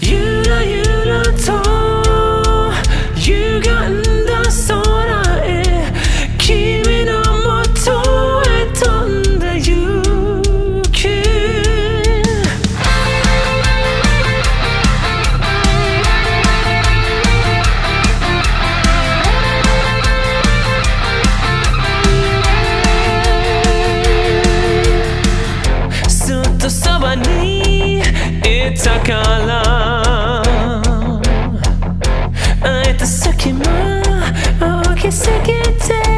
ゆらゆらと歪んだ空へ君の元へ飛んでゆきずっとそばにいたから The second more, oh, okay, second day.